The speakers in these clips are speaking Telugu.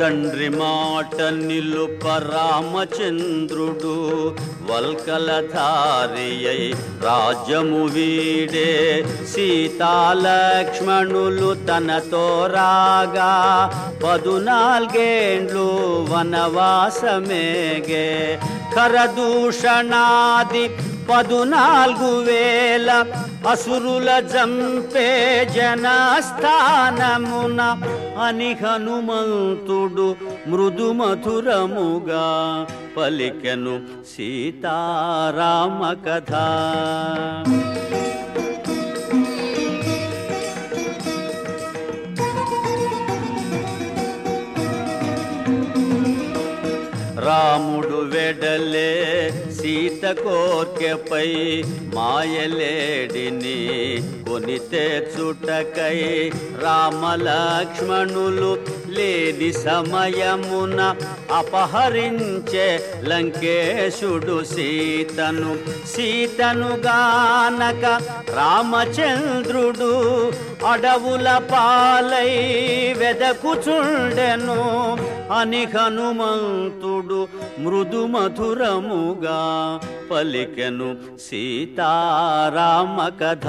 తండ్రి మాట నిలుప రామచంద్రుడు వల్కలధారియై రాజ్యము వీడే. సీతాలక్ష్మణులు తనతో రాగా పదునాల్గేండ్లు వనవాసమేగే. కరదూషణాది పదునాలుగు వేల అసురుల జంపే జనస్థానమున అని హనుమంతుడు మృదు మధురముగా పలికెను సీతారామ కథ. రాముడు వెడలే సీత కోర్కెపై మాయలేడిని కొని తెచ్చుటకై రామలక్ష్మణులు లేని సమయమున అపహరించే లంకేశుడు సీతను. సీతను గానక రామచంద్రుడు అడవుల పాలై వెదకుచుండెను. అని హనుమంతుడు మృదు మధురముగా పలికెను సీతారామ కథ.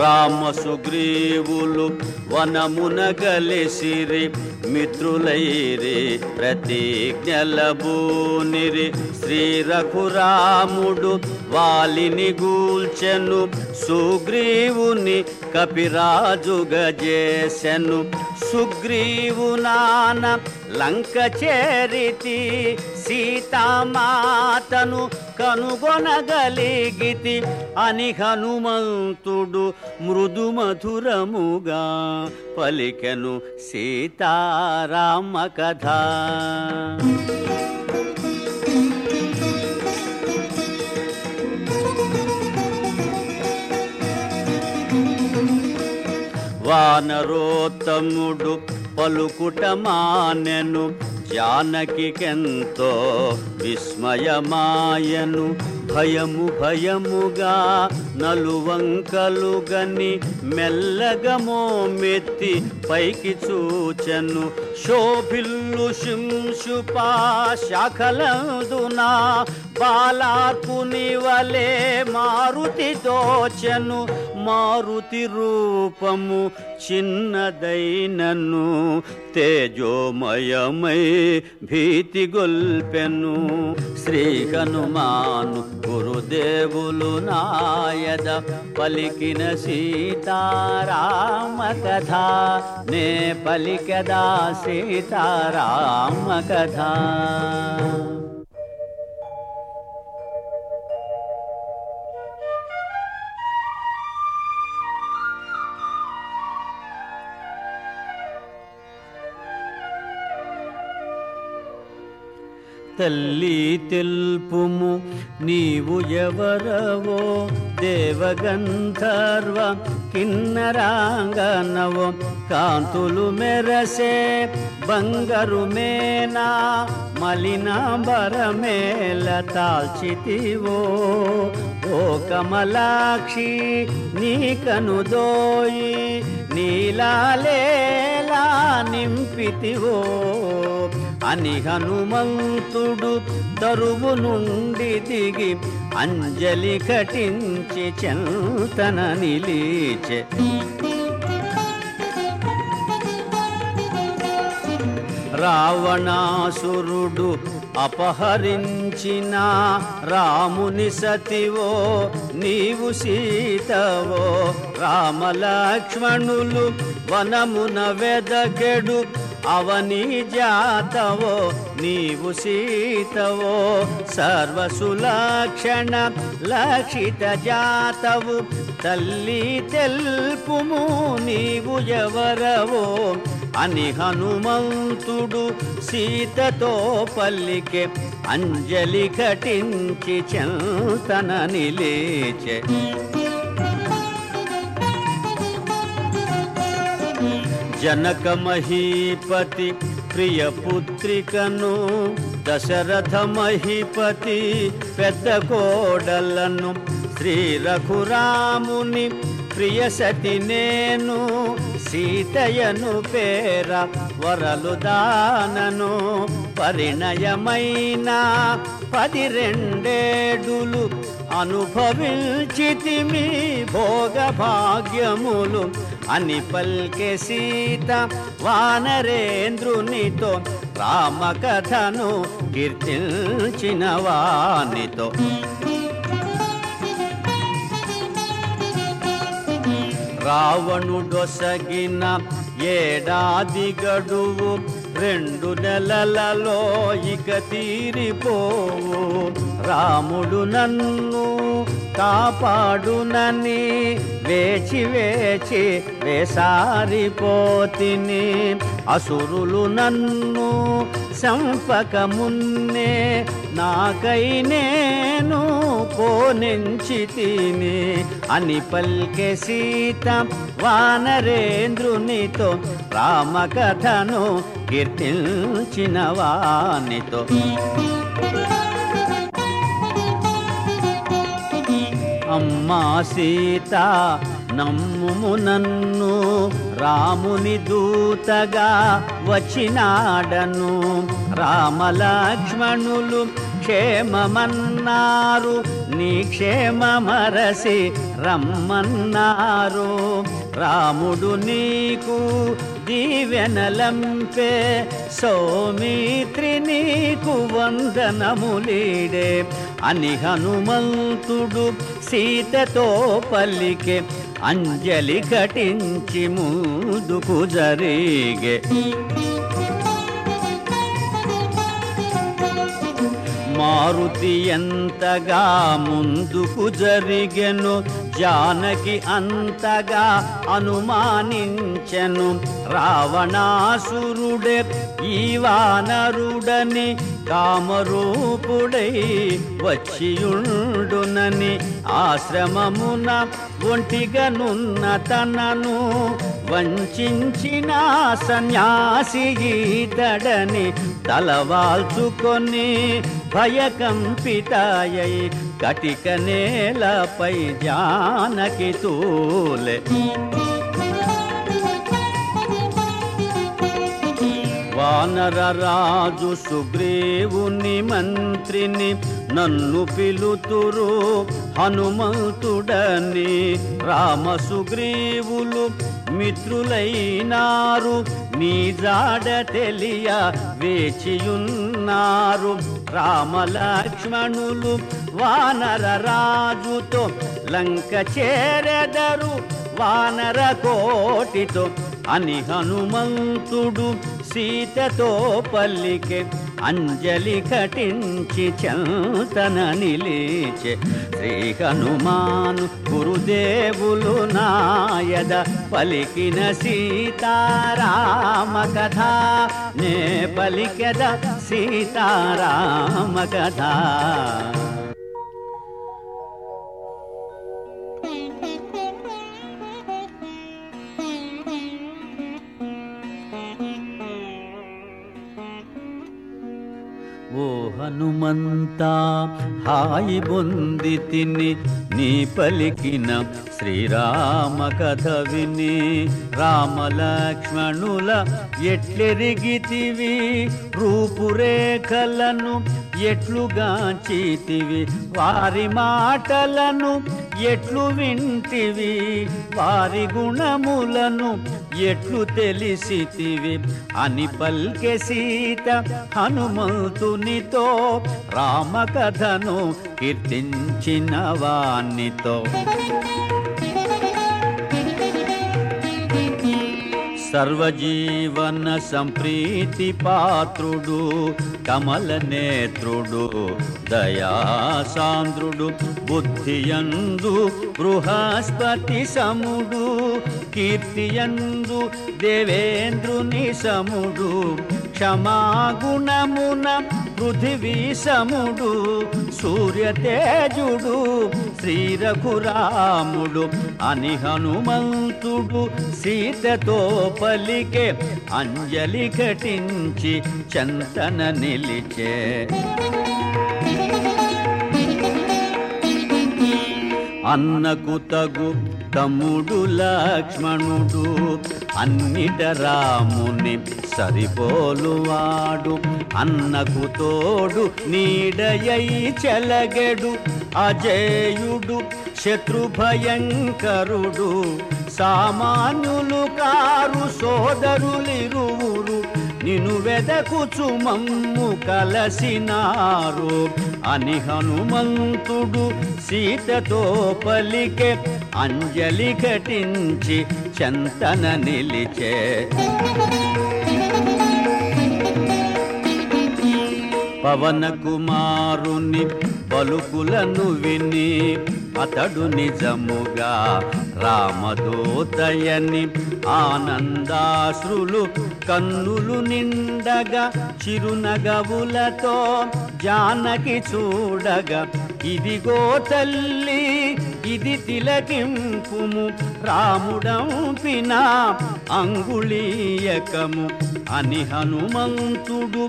రామ సుగ్రీవులు వనమున గలిసిరి మిత్రులైరి ప్రతిజ్ఞలబూనిరి శ్రీ రఘురాముడు వాలిని గూల్చెను సుగ్రీవుని కపిరాజు గజేశను. సుగ్రీవు నాన లంక చేరితి సీతామాతను కనుగొనగలిగితి అని హనుమంతుడు మృదు మధురముగా పలికెను సీతారామ కథ. వానరోత్తముడు పలుకుట మానెను జానకికెంతో విస్మయమాయను భయము భయముగా నలువంకలు గని మెల్లగా మోమెత్తి పైకి చూచెను. శోభిల్లు శింశుపా శాఖలందునా బాలార్పుని వలె మారుతి దోచెను మారుతి రూపము చిన్నదైనను తేజోమయమై భీతి గొల్పెను. శ్రీ హనుమాను గురుదేవులు నాయద పలికిన సీతారామ కథ. నే పలికదా సీతారామ కథ. తల్లి తెల్పుము. నీవు ఎవరవో? దేవగంధర్వ కిన్నరాంగనవో. కాంతులు మెరసే బంగరు మేనా మలినాంబరమేల తాల్చితివో. ఓ కమలాక్షి నీ కనుదోయి నీలాలేలా నింపితివో. అని హనుమంతుడు తరువు నుండి దిగి అంజలి కటించి చెంతన నిలీచె. రావణాసురుడు అపహరించిన రాముని సతివో నీవు సీతవో రామలక్ష్మణులు వనమున వెదకెడు అవని జాతవో నీవు సీతవో సర్వసులక్షణ లక్షిత జాతవు. తల్లి తెల్పుము నీవు ఎవరవో అని హనుమంతుడు సీతతో పల్లికే అంజలి ఘటించి చంతన నిలేచె జనక మహీపతి ప్రియ పుత్రికను దశరథ మహీపతి పెద్ద కోడలను శ్రీ రఘురాముని ప్రియ సతి నేను సీతయను పేర వరలు దానను పరిణయమైన పది రెండేడులు అనుభవించితిమి భోగ భాగ్యములు అని పల్కే సీత వానరేంద్రునితో రామకథను కీర్తించిన వానితో. రావణుడొసగిన ఏడాది గడువు రెండు నెలలలో ఇక తీరిపోవు. రాముడు నన్ను కాపాడునని వేచి వేచి వేసారిపోతిని. అసురులు నన్ను సంపక మున్నే నాకై నేను కోనెంచి తిని. అని పల్కె సీత వానరేంద్రునితో రామకథను కీర్తించిన వానితో అమ్మా సీతా నమ్ముము నన్ను రాముని దూతగా వచ్చినాడను. రామలక్ష్మణులు క్షేమమన్నారు నీ క్షేమమరసి రమ్మన్నారు. రాముడు నీకు దీవెనలంపే సౌమిత్రి నీకు వందనములీడే. అని హనుమంతుడు సీతతో పల్లికే అంజలి ఘటించి ముందుకు జరిగే మారుతి ఎంతగా ముందుకు జరిగెను జానకి అంతగా అనుమానించెను. రావణాసురుడే ఈ వానరుడని కామరూపుడై వచ్చియుండునని ఆశ్రమమున ఒంటిగనున్న తనను వంచిన సన్యాసి ఈతడని తలవాల్చుకొని భయకంపితాయై కటిక నేలపై జానకి తూలే. వానర రాజు సుగ్రీవుని మంత్రిని నన్ను పిలుతురు హనుమంతుడని రామ సుగ్రీవులు మిత్రులైనారు. నీ జాడ తెలియ వేచియున్నారు. రామ లక్ష్మణులు వానర రాజుతో లంక చేరెదరు. వానర కోటితో అని హనుమంతుడు సీతతో పల్లికే అంజలి కటించి చంతన నిలిచే శ్రీ హనుమాను గురుదేవులు నాయద పలికిన సీతారామ కథ. నే పలికెద సీతారామ కథ. ఓ హనుమంత హాయి బొంది తిని నీ పలికిన శ్రీరామ కథ విని రామ లక్ష్మణుల ఎట్లెరిగితివి రూపురేఖలను ఎట్లుగాంచితివి వారి మాటలను ఎట్లు వింటివి? వారి గుణములను ఎట్లు తెలిసితివి? అని పల్కె సీత హనుమంతునితో రామకథను కీర్తించిన వానితో సర్వజీవన సంప్రీతి పాత్రుడు కమల నేత్రుడు దయాసాంద్రుడు బుద్ధియందు బృహస్పతి సముడు కీర్తియందు దేవేంద్రుని సముడు క్షమాగుణమున పృథివీ సముడు సూర్య తేజుడు శ్రీ రఘురాముడు అని హనుమంతుడు సీతతో పలికే అంజలి ఘటించి చంతన నిలిచే. అన్నకు తగు తమ్ముడు లక్ష్మణుడు అన్నిట రాముని సరిపోలువాడు. అన్నకు తోడు నీడయై చెలగెడు అజేయుడు శత్రుభయంకరుడు. సామాన్యులు కారు సోదరులిరువురు నిను వెదకుచు మమ్ము కలసినారు. అని హనుమంతుడు సీతతో పలికే అంజలి ఘటించి చంతన నిలిచే. పవన కుమారుని పలుకులను విని అతడు నిజముగా రామదూతయని ఆనందాశ్రులు కన్నులు నిండగా చిరునగవులతో జానకి చూడగా ఇదిగో తల్లి ఇది తిలకింపుము రాముడంపిన అంగుళీయకము అని హనుమంతుడు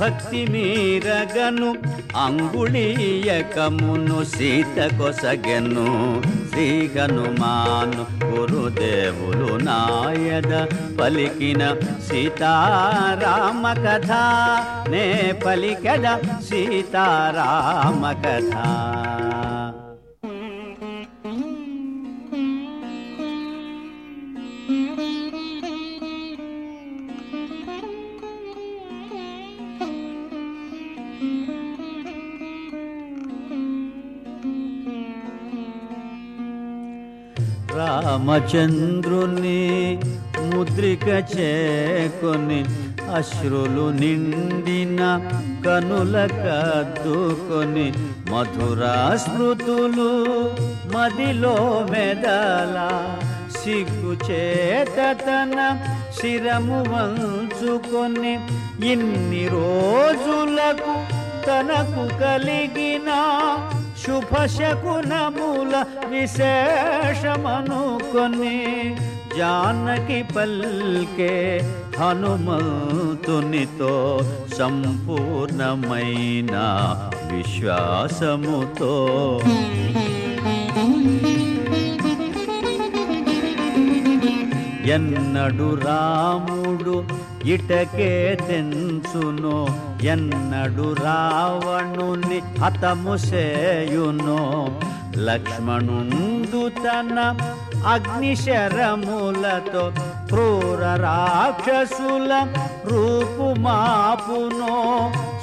భక్తి మీరగను అంగుళీయకమును సీత కొసగెను. శ్రీగనుమాను గురుదేవులు నాయద పలికిన సీతారామ కథ. నే పలికద సీతారామ కథ. రామచంద్రుని ముద్రిక చేకొని అశ్రులు నిండిన కనుల కద్దుకొని మధురా స్మృతులు మదిలో మెదల సిగ్గు చేతన తన శిరము వంచుకొని ఇన్ని రోజులకు తనకు కలిగిన శుభశకునముల విశేషమనుకొని జానకి పల్కే హనుమంతునితో సంపూర్ణమైన విశ్వాసముతో. ఎన్నడు రాముడు ఇటకే తెంచును ఎన్నడు రావణుని హతము సేయునో లక్ష్మణుండు తన అగ్నిశరములతో క్రూర రాక్షసుల రూపుమాపును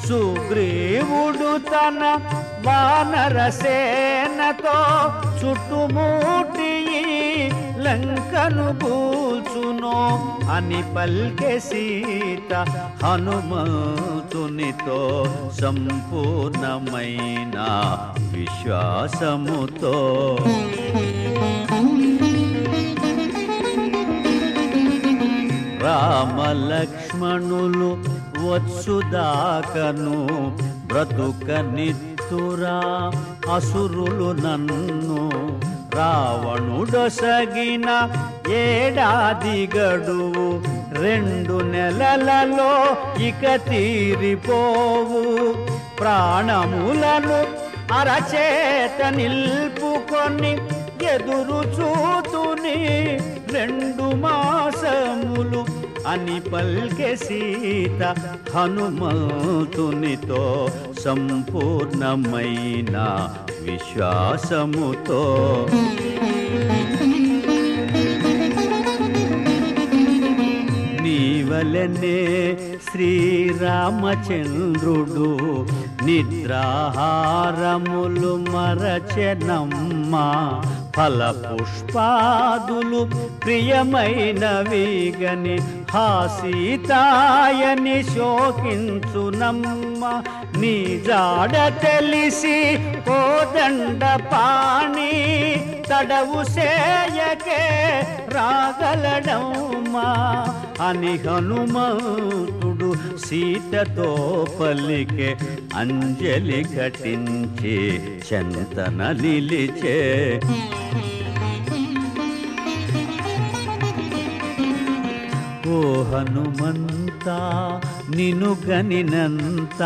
సుగ్రీవుడు తన వానరసేనతో చుట్టుముటి లంకను కూల్చునో అని పల్కే సీత హనుమంతునితో సంపూర్ణమైన విశ్వాసముతో. రామ లక్ష్మణులు వత్సుదాకను బ్రతుక నిత్తురా అసురులు నన్ను రావణుడొసగిన ఏడాది గడువు రెండు నెలలలో ఇక తీరిపోవు. ప్రాణములను అరచేత నిల్పుకొని ఎదురు చూతుని రెండు మాసములు అని పల్కె సీత హనుమంతునితో సంపూర్ణమైన విశ్వాసముతో. నీవలనే శ్రీరామచంద్రుడు నిద్రాహారములు మరచనమ్మా. ఫల పుష్పాదులు ప్రియమైనవిగని హాసీతాయని శోకించునమ్మ. నీ జాడ తెలిసి కోదండ పాణి తడవు సేయకే రాగలడమ్మా. అని హనుమంతుడు సీతతో పలికే అంజలి ఘటించి చెంతన నిలిచే. ఓ హనుమంత నిను గనినంత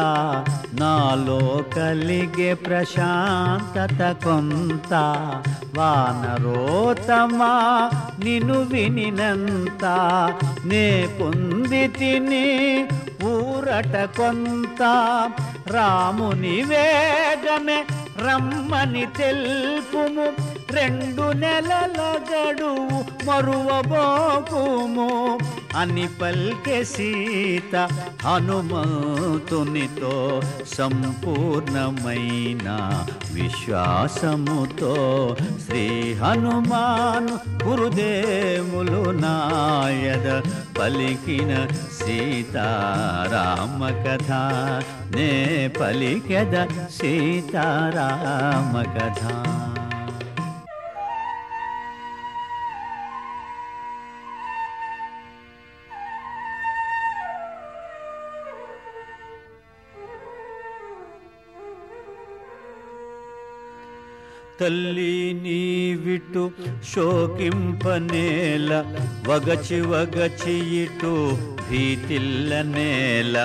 నాలో కలిగే ప్రశాంతత కొంత. వానరోతమా నిను వినినంత నే పొంది తిని ఊరట కొంత. రాముని వేగమే రమ్మని తెల్పుము. రెండు నెలల గడువు మరువబోకుము. అని పల్కే సీత హనుమంతునితో సంపూర్ణమైన విశ్వాసముతో శ్రీ హనుమాను గురుదేవులు నాయద పలికిన సీతారామ కథ నే పలికెద సీతారా కథ తల్లి నీవిటు శోకింపనేల వగచి వగచి ఇటు భీతిల్ల నేల.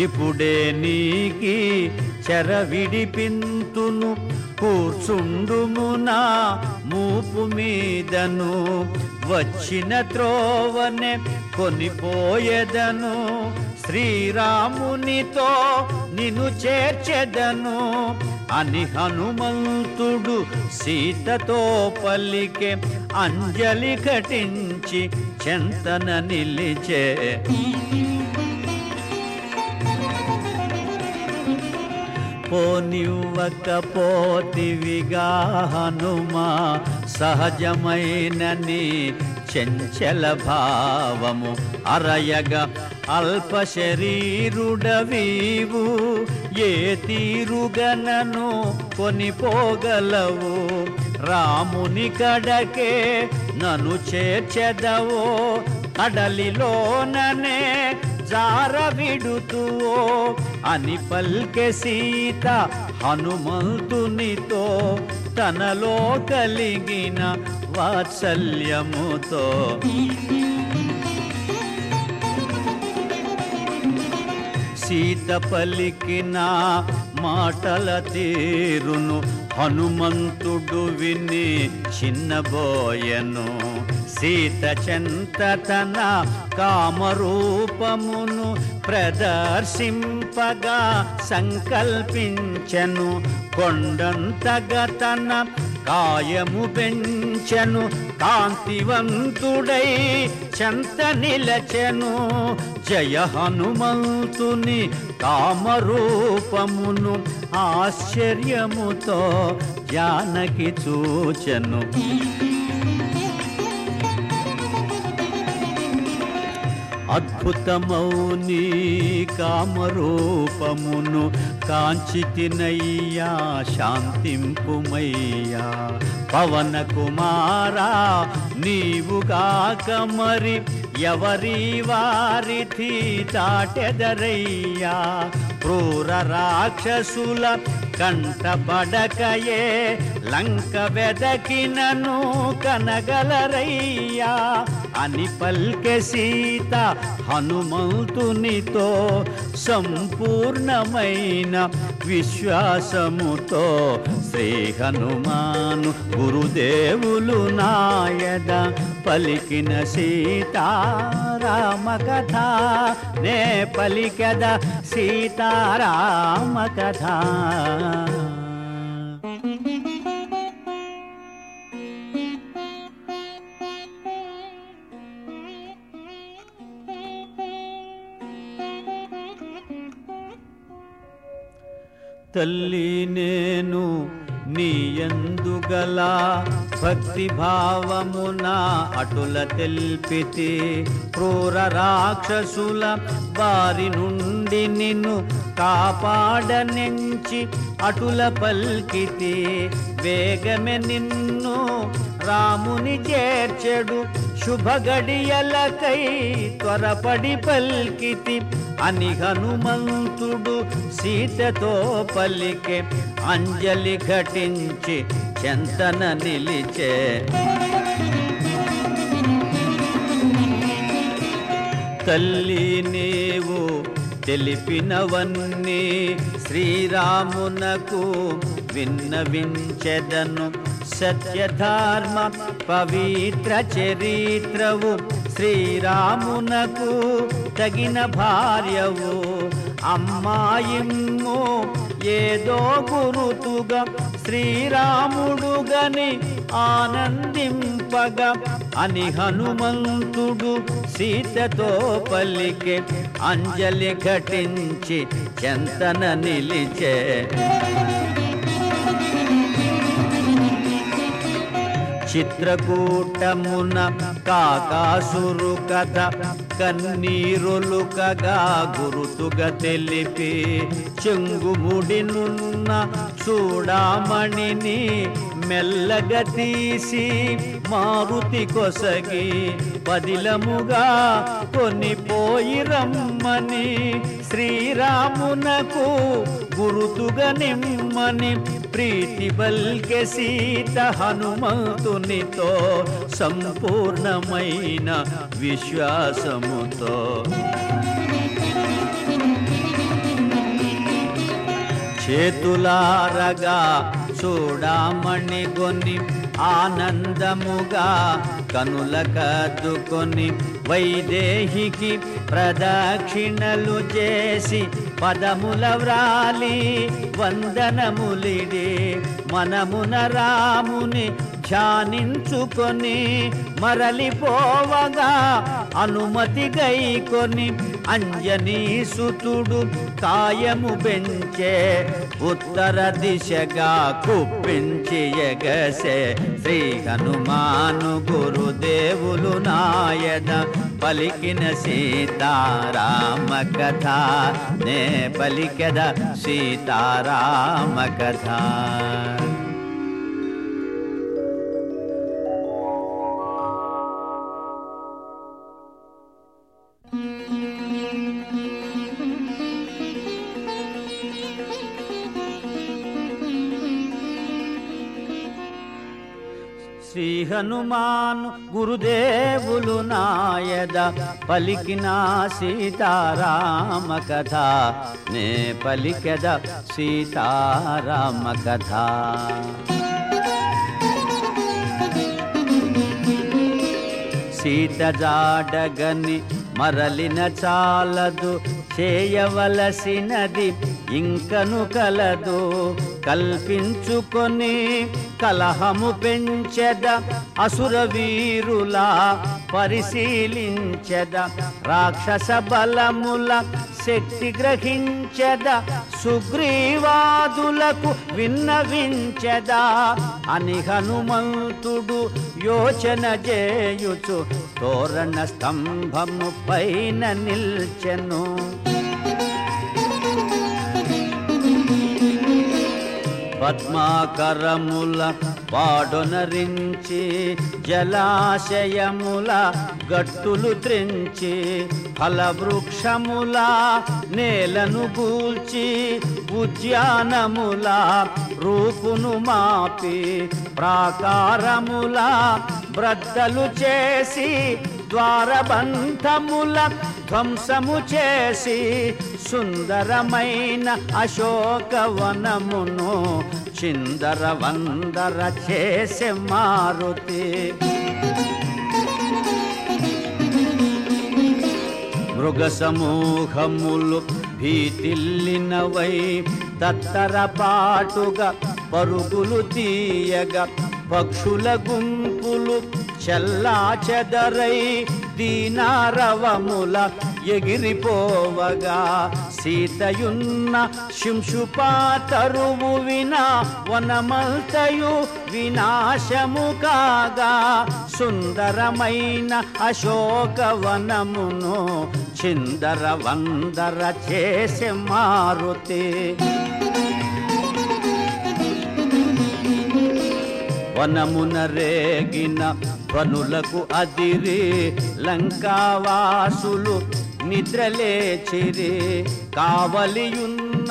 ఇప్పుడే నీకి చెర విడిపింతును కూర్చుండుమునా మూపు మీదను. వచ్చిన త్రోవనే కొనిపోయేదను శ్రీరామునితో నిన్ను చేర్చెదను. అని హనుమంతుడు సీతతో పలికే అంజలి ఘటించి చెంతన నిలిచే. పోనివ్వకపోతివిగా హనుమా సహజమైనని చెంచల భావము అరయగ అల్ప శరీరుడవీవు ఏ తీరుగనను కొనిపోగలవు? రాముని కడకే నను చేర్చెదవో కడలిలోననే జార విడుతువో అని పల్కె సీత హనుమంతునితో తనలో కలిగిన వాత్సల్యముతో. సీత పలికిన మాటల తీరును హనుమంతుడు విని చిన్నబోయను. సీత చెంత తన కామరూపమును ప్రదర్శింపగా సంకల్పించెను. కొండంతగా తన కాయము పెంచను. కాంతివంతుడై చెంత నిలచెను. జయ హనుమంతుని కామరూపమును ఆశ్చర్యముతో జానకి చూచెను. అద్భుతమౌని కామరూపమును కాంచితినయ్యా శాంతింపుమయ్యా. పవన కుమారా నీవుగాక మరి ఎవరి వారిథి దాటెదరయ్యా క్రూర రాక్షసుల కంటపడకయే లంక వెదకినను కనగలరయ్యా? అని పల్కె సీత హనుమంతునితో సంపూర్ణమైన విశ్వాసముతో శ్రీ హనుమాను గురుదేవులు నాయద పలికిన సీతా రామ కథ నే పలికద సీతారామ కథ తల్లి నేను నీయందుగల భక్తి భావమున అటుల తెల్పితి క్రూర రాక్షసుల వారి నుండి నిన్ను కాపాడనెంచి అటుల పల్కితే వేగమే నిన్ను రాముని చేర్చెడు శుభగడియలకై త్వరపడి పల్కితి. అని హనుమంతుడు సీతతో పలికే అంజలి ఘటించి చెంతన నిలిచే. తల్లి నీవు తెలిపినవన్నీ శ్రీరామునకు విన్నవించెదను సత్యధర్మ పవిత్ర చరిత్రవు. శ్రీరామునకు తగిన భార్యవు. అమ్మాయిమ్ము ఏదో గురుతుగా శ్రీరాముడుగని ఆనందింపగా అని హనుమంతుడు సీతతో పలికే అంజలి ఘటించి చెంతన నిలిచే చిత్రకూటమున కాకాసురు కథ కన్నీరులుకగా గురుతుగ తెలిపి చెంగుముడినున్న చూడామణిని మెల్లగ తీసి మారుతి కొసగి పదిలముగా కొనిపోయి రమ్మని శ్రీరామునకు గురుతుగా నిమ్మని ప్రీతి బల్కె సీత హనుమంతునితో సంపూర్ణమైన విశ్వాసముతో. చేతులారగా చూడామణి గొని ఆనందముగా కనుల కద్దుకొని వైదేహికి ప్రదక్షిణలు చేసి పదముల వ్రాలి వందనములిడి మనమున రాముని ధ్యానించుకొని మరలిపోవగా అనుమతి గైకొని అంజనీ సుతుడు కాయము పెంచే ఉత్తర దిశగా కుప్పించి ఎగసే శ్రీ హనుమాను గురుదేవులు నాయద పలికిన సీతారామ కథ. నే పలికద సీతారామ కథ. శ్రీ హనుమాను గురుదేవులు నాయద పలికిన సీతారామ కథ నే పలికద సీతారామ కథ సీత జాడగని మరలిన చాలదు చేయవలసినది ఇంకను కలదు కల్పించుకొని కలహము పెంచెద అసుర వీరుల పరిశీలించెద రాక్షస బలముల శక్తి గ్రహించెద సుగ్రీవాదులకు విన్నవించెదా. అని హనుమంతుడు యోచన చేయుచు తోరణ స్తంభము పైన నిల్చెను. పద్మాకరముల పాడొనరించి జలాశయముల గట్టులు త్రించి ఫలవృక్షముల నేలను గూల్చి ఉద్యానముల రూపును మాపి ప్రాకారముల బ్రద్దలు చేసి ద్వారబంధముల ధ్వంసము చేసి సుందరమైన అశోకవనమును చిందర వందర చేసే మారుతి. మృగ సమూహములు భీతిల్లినవై తత్తర పాటుగా పరుగులు తీయగా పక్షుల గుంపులు చల్లా చెదరై దీనారవముల ఎగిరిపోవగా. సీతయున్న శింశుపాతరువు వినా వనమల్తయు వినాశము కాగా. సుందరమైన అశోకవనమును చిందర వందర చేసే మారుతి. వనమున రేగిన వనులకు అదిరి లంకావాసులు నిద్రలేచిరి. కావలియున్న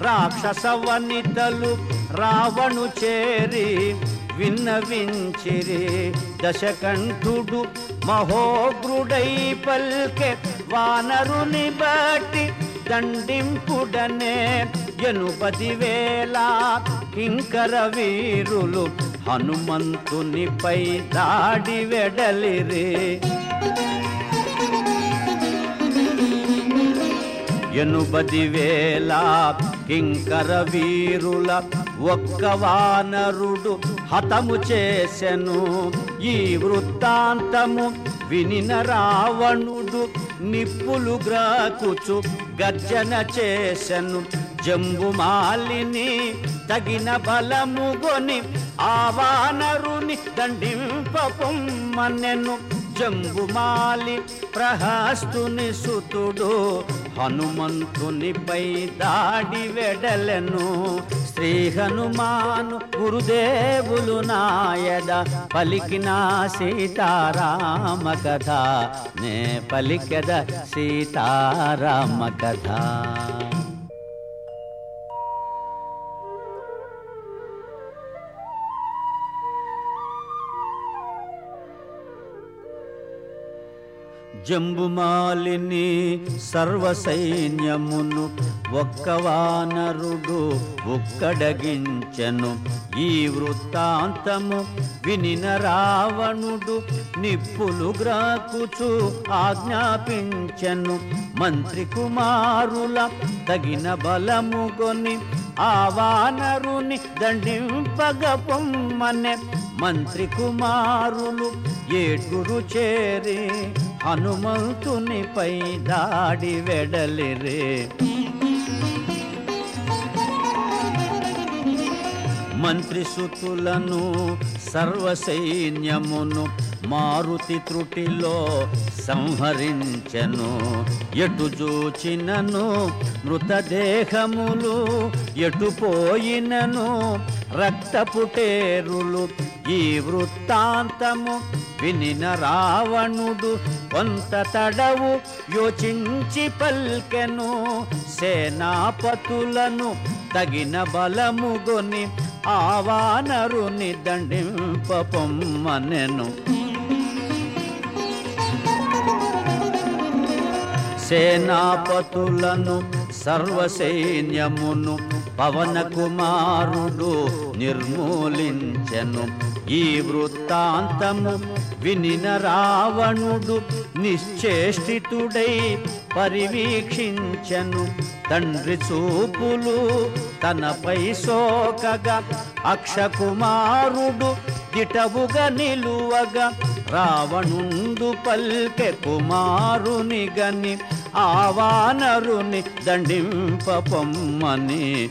రాక్షస వనితలు రావణు చేరి విన్నవించిరి. దశకంఠుడు మహోగ్రుడై పల్కె వానరుని బట్టి దండింపుడనే ఎనుపది వేల కింకర వీరులు హనుమంతునిపై దాడి వెడలిరి. ఎనుబది వేల కింకర వీరుల ఒక్క వానరుడు హతము చేసెను. ఈ వృత్తాంతము వినిన రావణుడు నిప్పులు గ్రాకుచు గర్జన చేసెను. జంబుమాలిని తగిన బలము గొని ఆ వానరుని దండింపొమ్మనెను జంబుమాలి ప్రహస్తుని సుతుడు హనుమంతునిపై దాడి వెడలెను. శ్రీ హనుమాను గురుదేవులు నాయద పలికిన సీతారామ కథ నే పలికెద సీతారామ కథ జంబుమాలిని సర్వ సైన్యమును ఒక్క వానరుడు ఒక్కడగించెను. ఈ వృత్తాంతము వినిన రావణుడు నిప్పులు గ్రాకుచు ఆజ్ఞాపించెను. మంత్రి కుమారుల తగిన బలము కొని ఆ వానరుని దండింపగ పొమ్మనే. మంత్రి కుమారులు ఏడుగురు చేరి హనుమంతునిపై దాడి వెడలిరే. మంత్రి సుతులను సర్వసైన్యమును మారుతి త్రుటిలో సంహరించెను. ఎటు చూచినను మృతదేహములు ఎటు పోయినను రక్తపుటేరులు ఈ వృత్తాంతము వినిన రావణుడు కొంత తడవు యోచించి పల్కెను సేనాపతులను తగిన బలముగొని ఆవానరుని దండింపొమ్మనెను సేనాపతులను సర్వసైన్యమును పవన కుమారుడు నిర్మూలించెను. ఈ వృత్తాంతము వినిన రావణుడు నిశ్చేష్టితుడై పరివీక్షించెను. తండ్రి చూపులు తనపై సోకగా అక్షకుమారుడు దిటవుగా నిలువగా రావణుండు పల్కె కుమారుని గని ఆవానరుని దండింపొమ్మని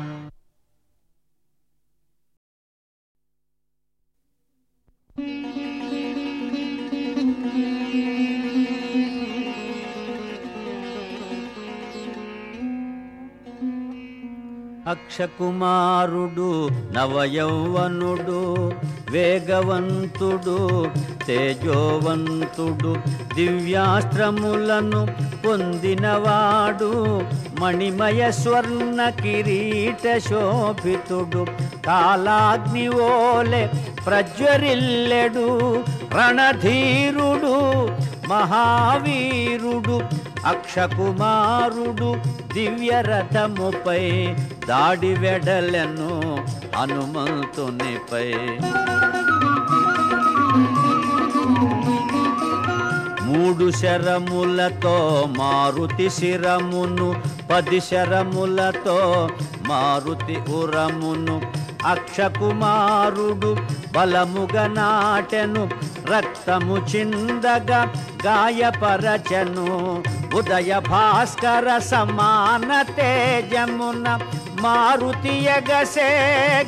అక్షకుమారుడు నవయౌవనుడు వేగవంతుడు తేజోవంతుడు దివ్యాస్త్రములను పొందినవాడు మణిమయ స్వర్ణ కిరీట శోభితుడు కాలాగ్ని ఓలె ప్రజ్వరిల్లెడు రణధీరుడు మహావీరుడు అక్షకుమారుడు దివ్యరథముపై దాడి వెడలను హనుమంతునిపై. మూడు శరములతో మారుతి శిరమును పది శరములతో మారుతి ఉరమును అక్షకుమారుడు బలముగా నాటెను రక్తము చిందగా గాయపరచను. ఉదయ భాస్కర సమాన తేజమున మారుతి ఎగసే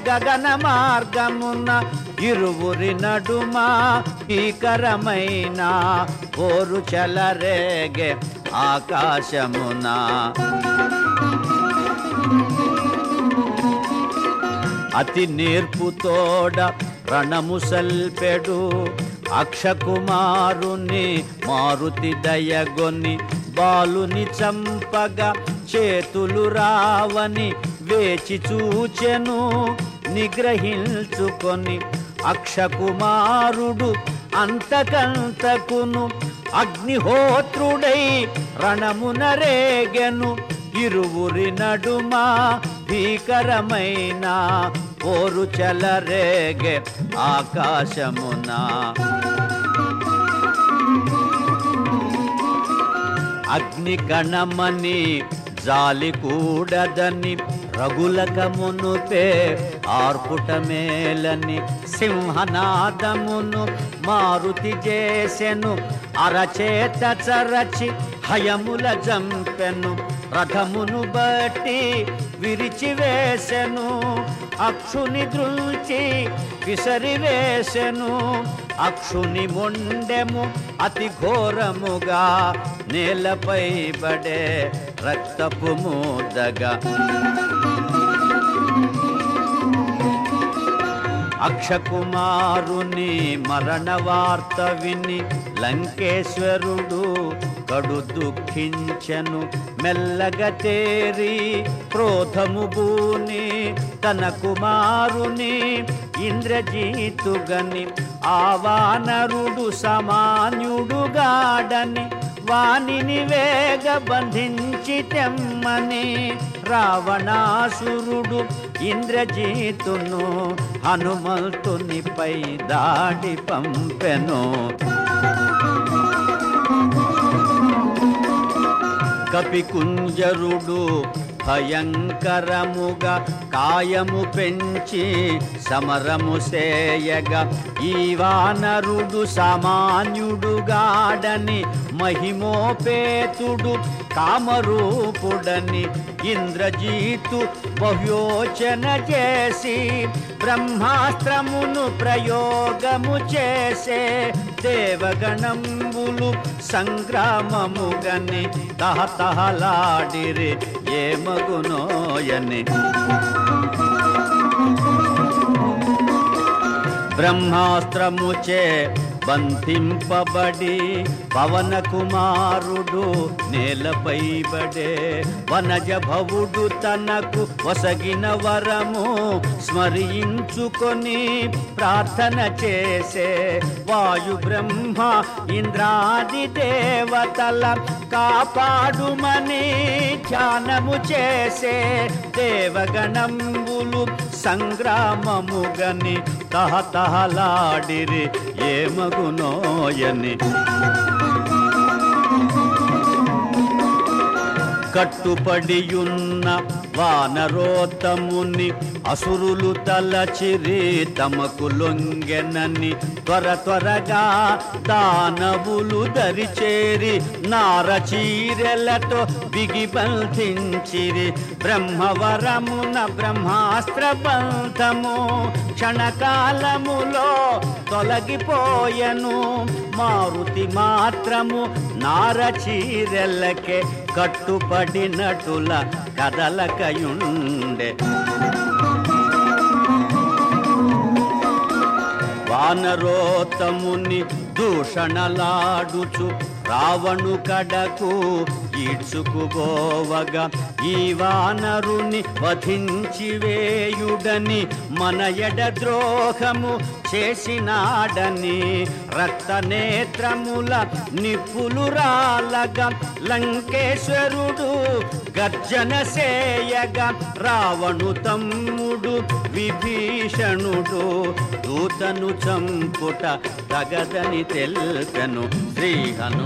గగన మార్గమున. ఇరువురి నడుమ భీకరమైన ఓరు చలరేగే ఆకాశమున. అతి నేర్పుతోడ రణము సల్పెడు అక్షకుమారుని మారుతి దయగొని బాలుని చంపగా చేతులు రావని వేచి చూచెను నిగ్రహించుకొని అక్షకుమారుడు అంతకంతకును అగ్నిహోత్రుడై రణమునరేగెను ఇరువురి నడుమా భీకరమైన ఓరు చలరేగే ఆకాశమున. అగ్ని కణమని జాలి కూడదని రగులకమునుపే ఆర్పుట మేలని సింహనాదమును మారుతి చేసెను అరచేత చరచి హయముల జంపెను. రథమును బట్టి విరిచి వేసెను అక్షుని దృల్చి విసరివేశను అక్షుని మొండెము అతి ఘోరముగా నేలపై పడే రక్తపు మూదగా అక్షకుమారుని మరణ వార్త విని లంకేశ్వరుడు కడు దుఃఖించెను మెల్లగా చేరి క్రోధము బూని తన కుమారుని ఇంద్రజీతుగని ఆవానరుడు సమాన్యుడుగాడని వానిని వేగ బంధించి తెమ్మని రావణాసురుడు ఇంద్రజీతును హనుమంతునిపై దాడి పంపెను. కపికుంజరుడు భయంకరముగా కాయము పెంచి సమరము సేయగా ఈ వానరుడు సామాన్యుడుగాడని మహిమోపేతుడు కామరూపుడని ఇంద్రజీతు బహ్యోచన చేసి బ్రహ్మాస్త్రమును ప్రయోగము చేసే దేవగణంబులు సంగ్రామముగని తహతహలాడిరి ఏమగునోయని బ్రహ్మాస్త్రముచే బంధింపబడి పవన కుమారుడు నేలపై బడే వనజ భవుడు తనకు వసగిన వరము స్మరించుకొని ప్రార్థన చేసే వాయు బ్రహ్మ ఇంద్రాది దేవతల కాపాడుమని ధ్యానము చేసే దేవగణంబులు సంగ్రామముగని తహతహలాడిరి ఏమగునోయని? కట్టుపడియున్న వానరోత్తముని అసురులు తలచిరి తమకు లొంగెనని త్వర త్వరగా దానవులు దరిచేరి నారచీరెలతో బిగి బంధించిరి. బ్రహ్మవరమున బ్రహ్మాస్త్ర బంధము క్షణకాలములో తొలగిపోయెను. మారుతి మాత్రము నారచీరెల్లకే కట్టుపడినటుల కదలకయుండె. వానరోతముని దూషణలాడుచు రావణు కడకు ఈడ్చుకుపోవగా ఈ వానరుని వధించి వేయుడని మన ఎడ ద్రోహము చేసినాడని రక్తనేత్రముల నిప్పులు రాలగా లంకేశ్వరుడు గర్జన సేయగా రావణు తమ్ముడు విభీషణుడు దూతను చంపుట తగదని తెల్పెను శ్రీహను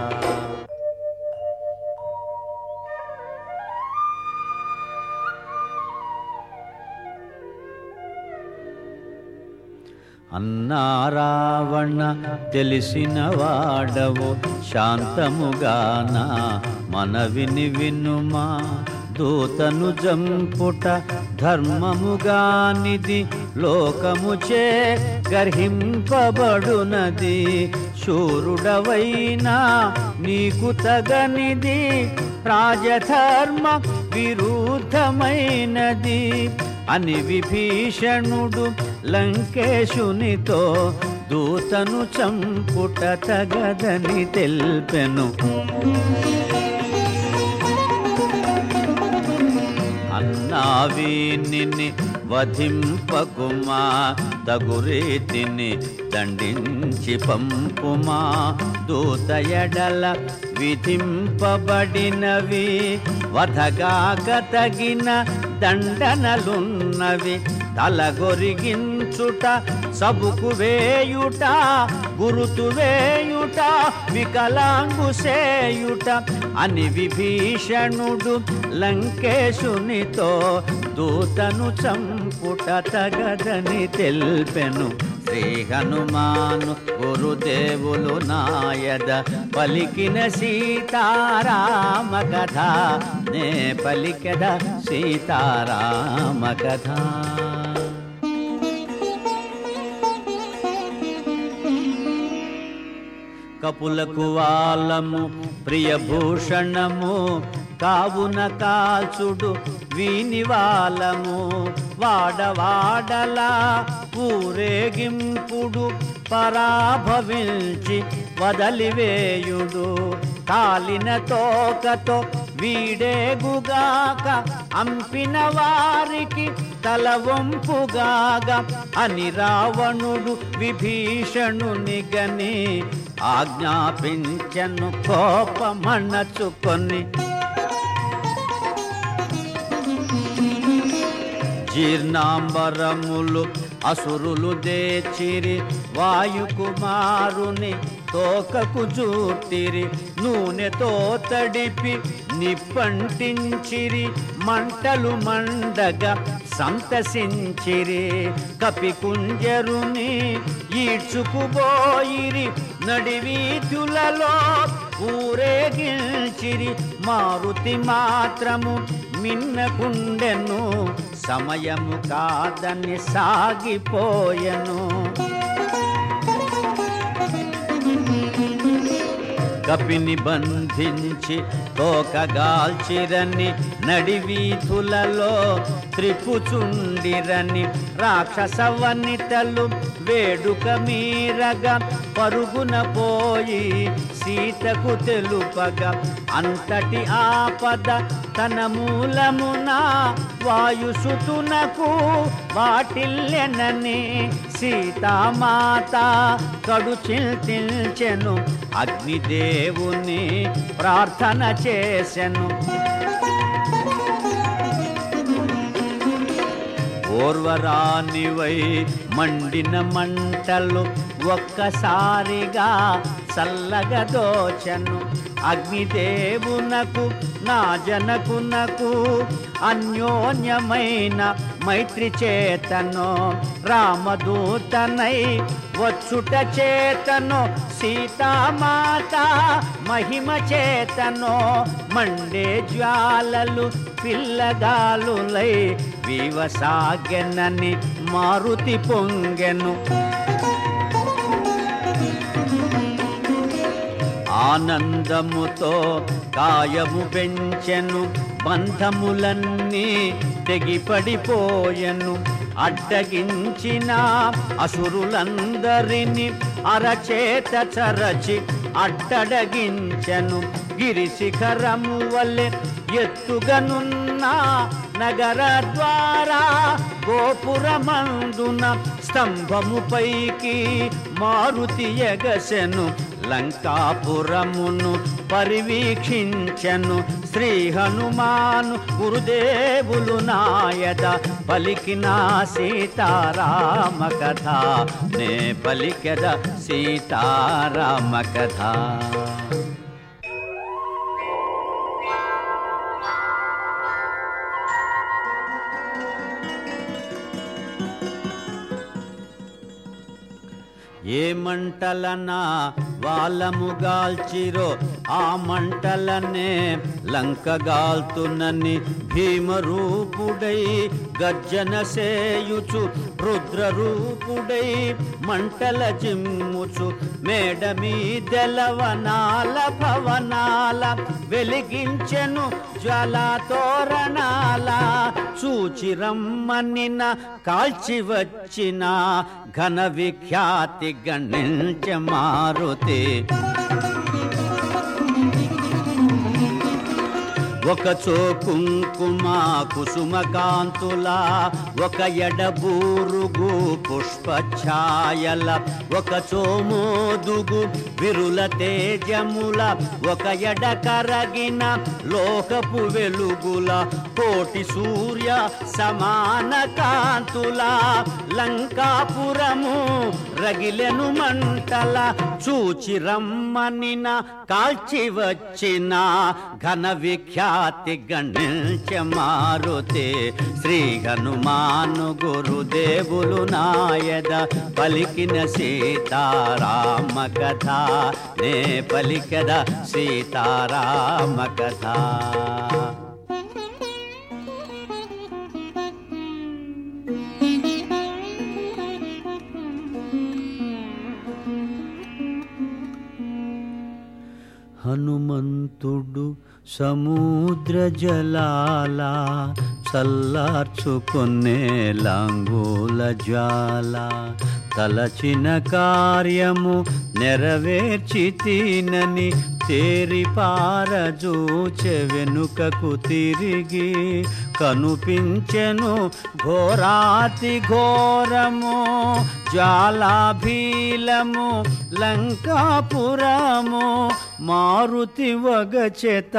అన్నా రావణ తెలిసిన వాడవు శాంతముగాన మనవిని వినుమా. దూతను జంపుట ధర్మముగానిది లోకముచే గర్హింపబడునది. శూరుడవైనా నీకు తగనిది రాజధర్మ విరుద్ధమైనది. అని విభీషణుడు లంకేశునితో దూతను చంపుట తగదని తెల్పెను. అన్నా వధింపకుమా? తగురీతిని దండించి పంపుమా? దూతయడల విధింపబడినవి వధగాక తగిన దండనలున్నవి తీర్చుట సబుకు వేయుట గురుతు వేయుట వికలాంగు సేయుట అని విభీషణుడు లంకేశునితో దూతను చంపుట తగదని తెల్పెను. శ్రీ హనుమాను గురుదేవులు నాయద పలికిన సీతారామ కథ నే పలికద సీతారామ కథ కపులకు వాలము ప్రియభూషణము కావున కాల్చుడు వీనివాలము. వాడవాడలా ఊరేగింపుడు పరాభవించి వదలివేయుడు. కాలిన తోకతో వీడేగుగాక అంపిన వారికి తల వంపుగాగా. అని రావణుడు విభీషణుని గని ఆజ్ఞాపించను కోపమణచుకొని. జీర్ణాంబరములు అసురులు దేచిరి వాయుకుమారుని తోకకు జూర్తిరి నూనెతో తడిపి నిప్పంటించిరి మంటలు మండగా సంతసించిరి. కపికుంజరుని ఈడ్చుకుపోయిరి నడివీధులలో ఊరేగిల్చిరి మారుతి మాత్రము మిన్నకుండెను సమయము కాదని సాగిపోయెను. కపిని బంధించి తోకగాల్చిరని నడివీధులలో త్రిపుచుండిరని రాక్షసవనితలు వేడుక మీరగా పరుగున పోయి సీతకు తెలుపగా అంతటి ఆపద తన మూలమున వాయుసుతునకు వాటిల్లెనని సీతామాత కడు చింతించెను అగ్నిదేవుని ప్రార్థన చేసెను. ఓర్వరానివై మండిన మంటలు ఒక్కసారిగా చల్లగదోచను అగ్నిదేవునకు నా జనకునకు అన్యోన్యమైన మైత్రి చేతను. రామదూతనై వచ్చుట చేతను. సీతామాత మహిమ చేతను. మండే జ్వాలలు పిల్లగాలులై వివసాగెనని మారుతి పొంగెను. ఆనందముతో కాయము పెంచెను బంధములన్నీ తెగిపడిపోయెను. అడ్డగించిన అసురులందరిని అరచేత చరచి అడ్డడగించెను గిరిశిఖరము వల్లే ఎత్తుగనున్న నగర ద్వారా గోపురమందున స్తంభముపైకి మారుతి ఎగసెను లంకాపురమును పరివీక్షించెను. శ్రీ హనుమాను గురుదేవులు నాయద పలికిన సీతారామ కథ నే పలికెద సీతారామ కథ ఏమంటలనా వాళ్ళము గాల్చిరో ఆ మంటలనే లంకగాల్తునని భీమరూపుడై గర్జన సేయుచు రుద్రరూపుడై మంటల జిమ్ముచు మేడ మీదెలవనాల భవనాల వెలిగించెను జ్వలతోరణాల చూచిరమ్మనిన కాల్చి వచ్చిన ఘన విఖ్యాతి గణించ మారుతి ter. ఒక కుంకుమ కుసుమ కాంతుల ఒక ఎడబూరుగు పుష్పఛాయల ఒక మోదుగు విరుల తేజముల ఒక ఎడ కరగిన లోకపు వెలుగుల కోటి సూర్య సమాన కాంతుల లంకాపురము రగిలెను మంటల చూచి రమ్మనిన కాల్చి వచ్చిన ఘన విఖ్యాతి గణించ మారుతే శ్రీ హనుమాను గురుదేవులు నాయద పలికిన సీతారామ కథ నే పలికద సీతారామ కథ. సముద్ర జలాల చల్లార్చుకునే లాంగూల జ్వాల. తలచిన కార్యము నెరవేర్చి తినని తేరి పారజూచె వెనుకకు తిరిగి కనుపించెను ఘోరాతి ఘోరము జ్వాలాభీలము లంకాపురము మారుతి వగచేత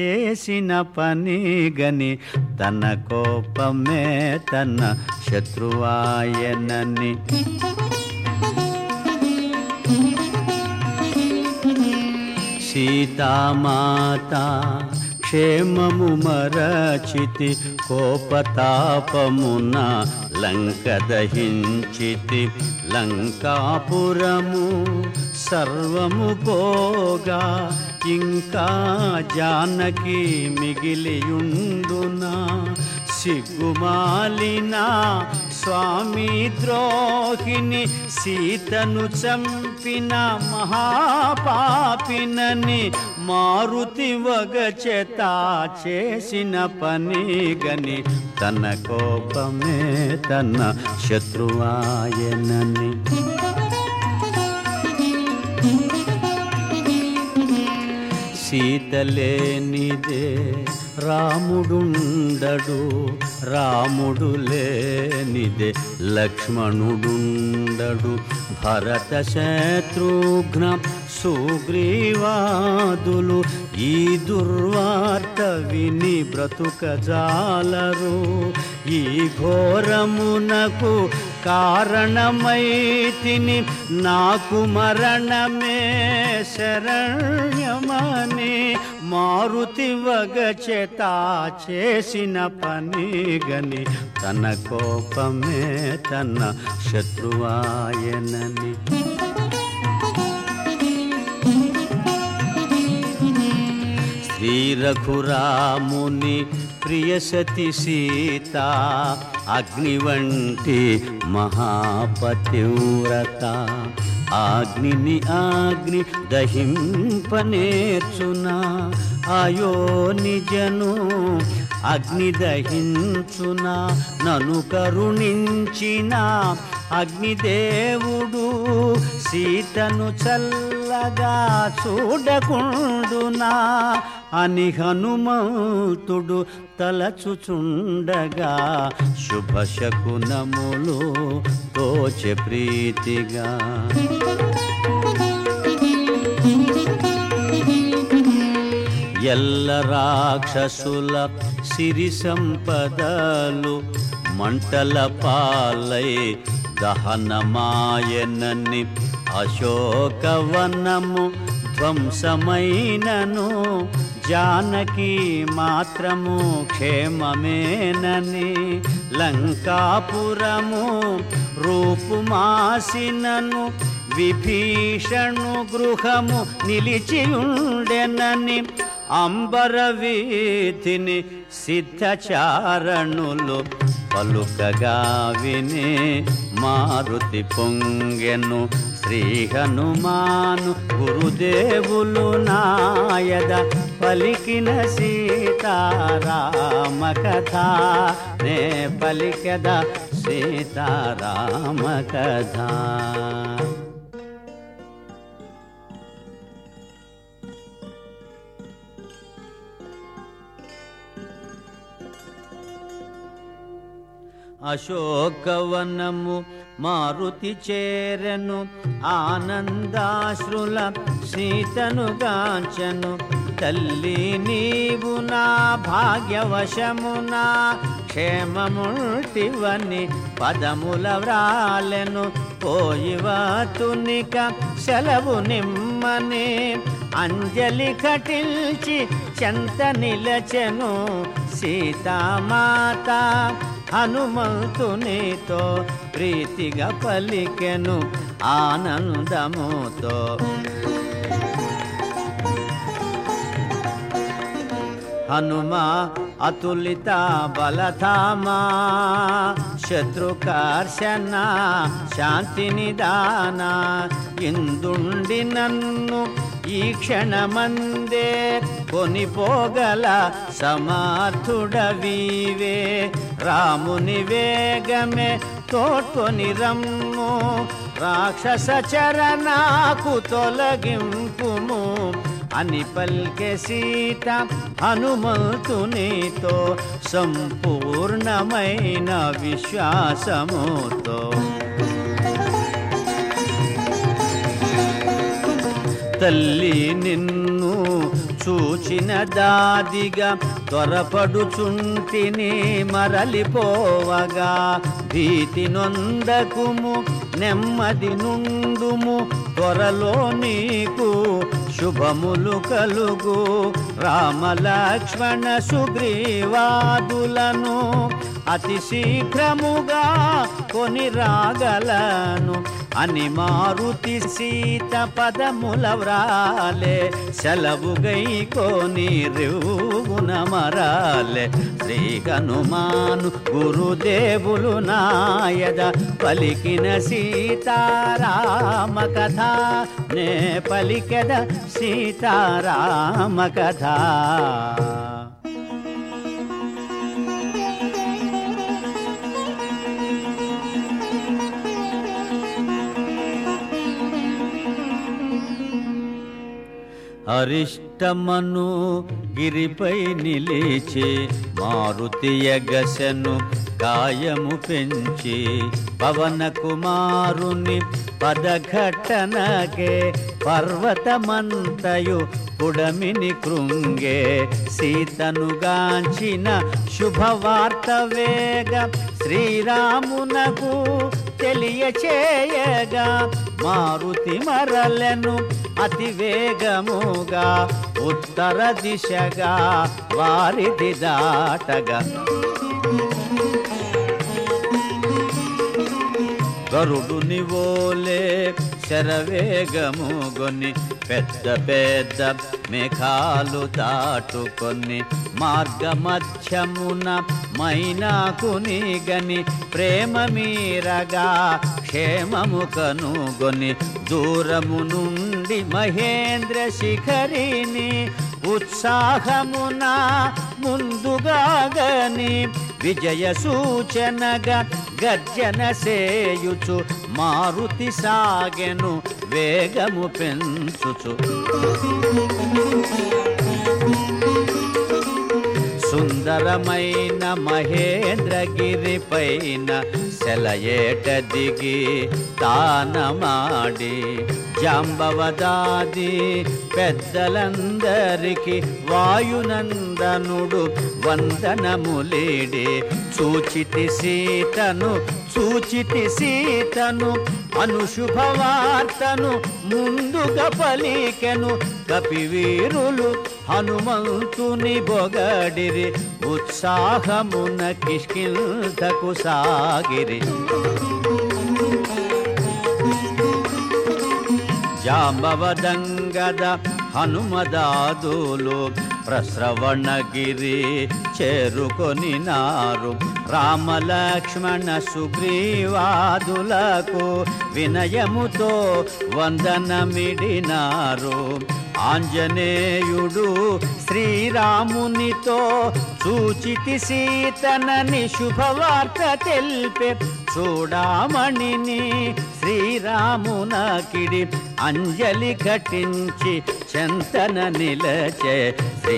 చేసిన పని గని తన కోపమే తన శత్రువాయనని. సీతామాత క్షేమము మరచితి కోపతాపమున లంక దహించితి. లంకాపురము సర్వము పోగా ఇంకా జానకి మిగిలియుండునా? సిగ్గుమాలినా స్వామి ద్రోహిని సీతను చంపిన మహాపాపినని మారుతి వగచేత చేసిన పని గని తన కోపమే తన శత్రువాయనని. సీతలేనిదే రాముడుండడు రాముడు లేనిదే లక్ష్మణుడుండడు. భరత శత్రుఘ్న సుగ్రీవాదులు ఈ దుర్వార్త విని బ్రతుకజాలరు ఈ ఘోరమునకు కారణమై తిని నాకు మరణమే శరణ్యమని మారుతి వగచేత చేసిన పని గని తన కోపమే తన శత్రువాయనని. శ్రీ రఘురాముని ప్రియసతి సీతా అగ్ని వంటి మహాపతివ్రత. అగ్నిని అగ్ని దహింపనేర్చునా? అయో నిజను అగ్ని దహించునా? నను కరుణించిన అగ్నిదేవుడు సీతను చల్లగా చూడకుండునా? అని హనుమంతుడు తలచుచుండగా శుభశకునములు తోచె ప్రీతిగా. ఎల్ల రాక్షసుల సిరి సంపదలు మంటల పాలై దహనమాయనని అశోకవనము ధ్వంసమైనను జానకి మాత్రము క్షేమమేనని లంకాపురము రూపుమాసినను విభీషణు గృహము నిలిచియుండెనని అంబర వీధిని సిద్ధచారణులు పలుకగా విని మారుతి పొంగెను శ్రీ హనుమాను గురుదేవులు నాయద పలికిన సీతారామ కథ నే పలికద సీతారామ కథ అశోకవనము మారుతి చేరను ఆనందాశ్రుల సీతను గాంచను. తల్లి నీవు నా భాగ్యవశమునా క్షేమముల్టివని పదముల వ్రాలెను. పోయివతునిక సెలవు నిమ్మని అంజలి కటిల్చి చెంత నిలచెను సీతామాత హనుమంతునితో ప్రీతిగా పలికెను ఆనందముతో. హనుమా అతులిత బలధామా శత్రుకర్షణ శాంతి నిదాన ఇందుండి నన్ను ఈ క్షణమందే కొనిపోగల సమర్థుడవీవే. రాముని వేగమే తోడ్కొని రమ్ము రాక్షస చరణాకు తొలగింపుము. అని పల్కె సీత హనుమంతునితో సంపూర్ణమైన విశ్వాసముతో. తల్లి నిన్ను చూచిన దాదిగా త్వరపడుచుంటిని మరలిపోవగా భీతి నొందకుము నెమ్మది నుండి నుండుము త్వరలో నీకు శుభములు కలుగు. రామలక్ష్మణ సుగ్రీవాదులను అతి శీఘ్రముగా కొని రాగలను. అని మారుతి సీత పదముల వ్రాలే. సెలవు గై కోని రేవున మరాలే. శ్రీ హనుమాను గురుదేవులు నాయద పలికిన సీతారామ కథ. నే పలికెద సీతారామ కథ. అరిష్టమను గిరిపై నిలిచి మారుతి ఎగసెను కాయము పెంచి పవన కుమారుని పదఘట్టనకే పర్వతమంతయు పుడమిని కృంగే సీతను గాంచిన శుభవార్త వేగ శ్రీరామునకు తెలియచేయగా మారుతి మరలను అతి వేగముగా ఉత్తర దిశగా వారిది దాటగా. గరుడుని ఓలే శరవేగముగొని పెద్ద పెద్ద మేఘాలు దాటుకొని మార్గ మధ్యమున మైనాకుని గని ప్రేమ మీరగా క్షేమము కనుగొని దూరము నుండి మహేంద్ర శిఖరిని ఉత్సాహమున ముందుగా గని విజయ సూచనగా గర్జన సేయుచు మారుతి సాగెను వేగము పెంచుచు. సుందరమైన మహేంద్రగిరి పైన సెలయేట దిగి తానమాడి జాంబవదాది పెద్దలందరికి వాయునందనుడు వందనములేడే చూచితి సీతను చూచితి సీతను అనుశుభవార్తను ముందుగా పలికెను. కపివీరులు హనుమంతుని బొగడిరి ఉత్సాహమున కిష్కిల్తకు సాగిరి. జాంబవదంగద హనుమదాదులు ప్రశ్రవణగిరి చేరుకొనినారు రామలక్ష్మణ సుగ్రీవాదులకు వినయముతో వందనమిడినారు. ఆంజనేయుడు శ్రీరామునితో సూచితి సీతనని శుభవార్త తెల్పె చూడామణిని శ్రీరామునకిడి అంజలి ఘటించి చెంతన నిలచే శ్రీ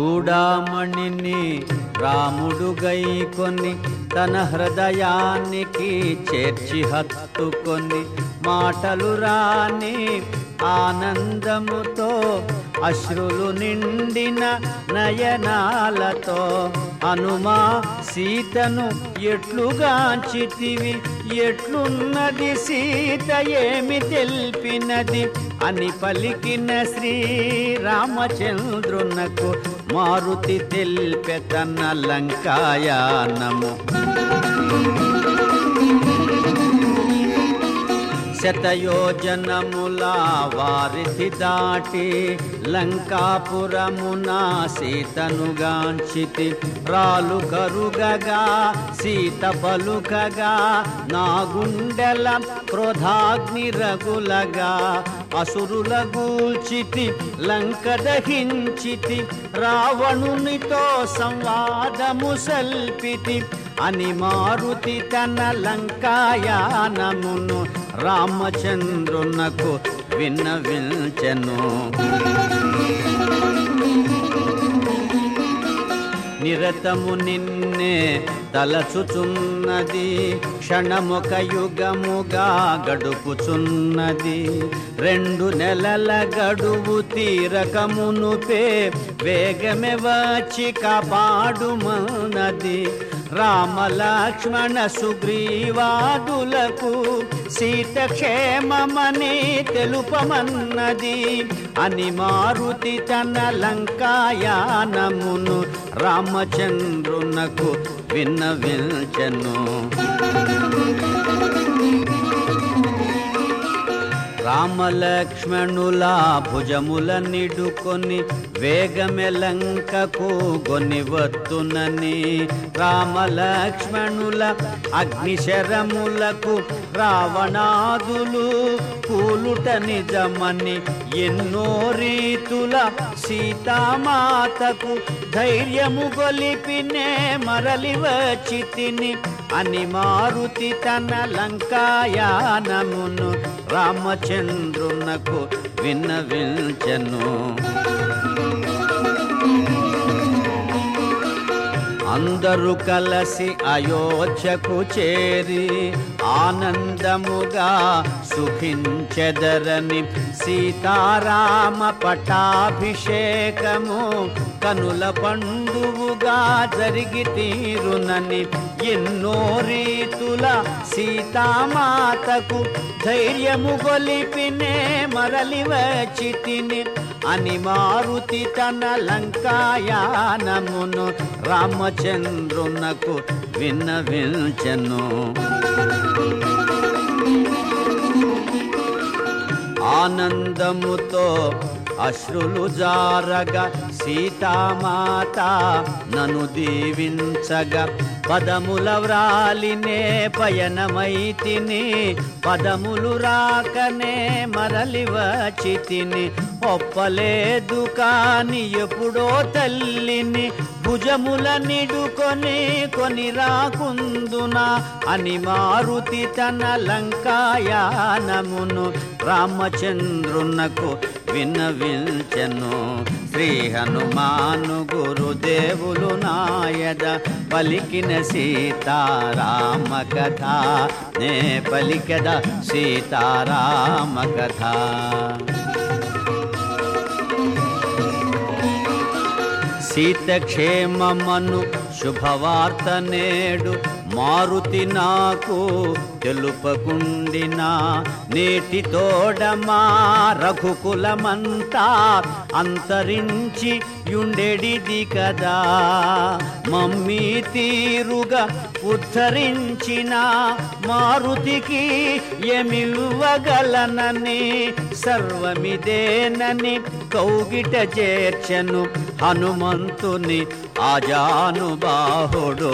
చూడామణిని రాముడు గైకొని తన హృదయానికి చేర్చి హత్తుకొని మాటలు రాని ఆనందముతో అశ్రులు నిండిన నయనాలతో హనుమా సీతను ఎట్లుగాంచితివి ఎట్లున్నది సీత? ఏమి తెలిపినది? అని పలికిన శ్రీరామచంద్రునకు మారుతి తెలిపె తన లంకాయానము. శతయోజనముల వారిధి దాటి లంకాపురమున సీతనుగాంచితి రాలు కరుగగా సీత పలుకగా నా గుండెల క్రోధాగ్ని రగులగా అసురుల గూల్చితి లంక దహించితి రావణునితో సంవాదము సల్పితి. అని మారుతి తన లంకాయానమును రామచంద్రునకు విన్నవించెను. నిరతము నిన్నే తలచుచున్నది క్షణముక యుగముగా గడుపుచున్నది. రెండు నెలల గడువు తీరకమునుపే వేగమే వచ్చి కాపాడుమన్నది. రామ లక్ష్మణ సుగ్రీవాదులకు సీత క్షేమమని తెలుపమన్నది. అని మారుతి తన లంకాయానమును రామచంద్రునకు విన్నవించను. రామలక్ష్మణుల భుజముల నిడుకొని వేగమెలంకకు గొనివత్తునని రామలక్ష్మణుల అగ్నిశరములకు రావణాదులు కూలుట నిజమని ఎన్నో రీతుల సీతామాతకు ధైర్యము గొలిపినే మరలి వచ్చి తిని అని మారుతి తన లంకాయానమును రామచంద్రునకు విన్నవించెను. అందరూ కలసి అయోధ్యకు చేరి ఆనందముగా సుఖించెదరని సీతారామ పటాభిషేకము కనుల పండువుగా జరిగి తీరునని ఎన్నో రీతుల సీతామాతకు ధైర్యము గొలిపినే మరలి వచ్చి తిని అని మారుతి తన లంకాయానమును రామచంద్రునకు విన్నవించెను. ఆనందముతో అశ్రులు జారగా సీతామాత నన్ను దీవించగా. పదముల వ్రాలినే పయనమైతిని పదములు రాకనే మరలి వచ్చి తిని ఒప్పలేదు కాని ఎప్పుడో తల్లిని భుజముల నిడుకొని కొని రాకుందునా. అని మారుతి తన లంకాయానమును రామచంద్రునకు విన్నవించెను. శ్రీ హనుమాను గురుదేవులు నాయద పలికిన సీతారామ కథ నే పలికద సీతారామ కథ సీతక్షేమమను శుభవార్త నేడు మారుతి నాకు తెలుపకుండినా నేటి తోడమా రఘుకులమంతా అంతరించి యుండెడిది కదా. మమ్మీ తీరుగా ఉద్ధరించిన మారుతికి ఎమిలువగలనని సర్వమిదేనని కౌగిట చేర్చను హనుమంతుని ఆజానుబాహుడు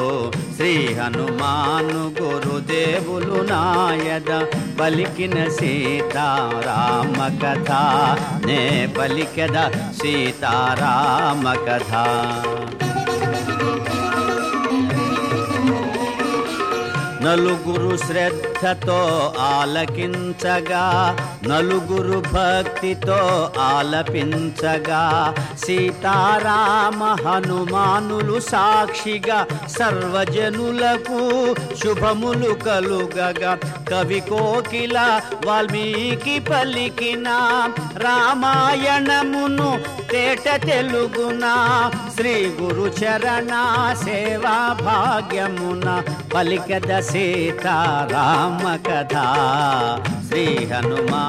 శ్రీ హనుమాను గురుదేవులు నాయద పలికిన సీతారామ కథ. నే పలికద సీతారామ కథ. నలుగురు శ్రద్ధతో ఆలకించగా నలుగురు భక్తితో ఆలపించగా సీతారామ హనుమానులు సాక్షిగా సర్వజనులకు శుభములు కలుగగా. కవి కోకిల వాల్మీకి పలికిన రామాయణమును తేట తెలుగున శ్రీ గురు చరణ సేవా భాగ్యమున పలికద సీతారామ కథ. శ్రీ హనుమా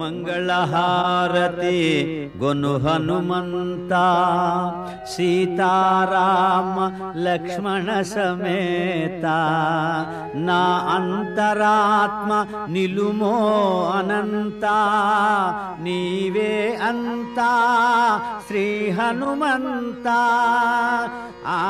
మంగళహారతి గొను హనుమంత సీతారామ లక్ష్మణ సమేత. నా అంతరాత్మ నిలుమో అనంత నీవే అంతా శ్రీ హనుమంత. ఆ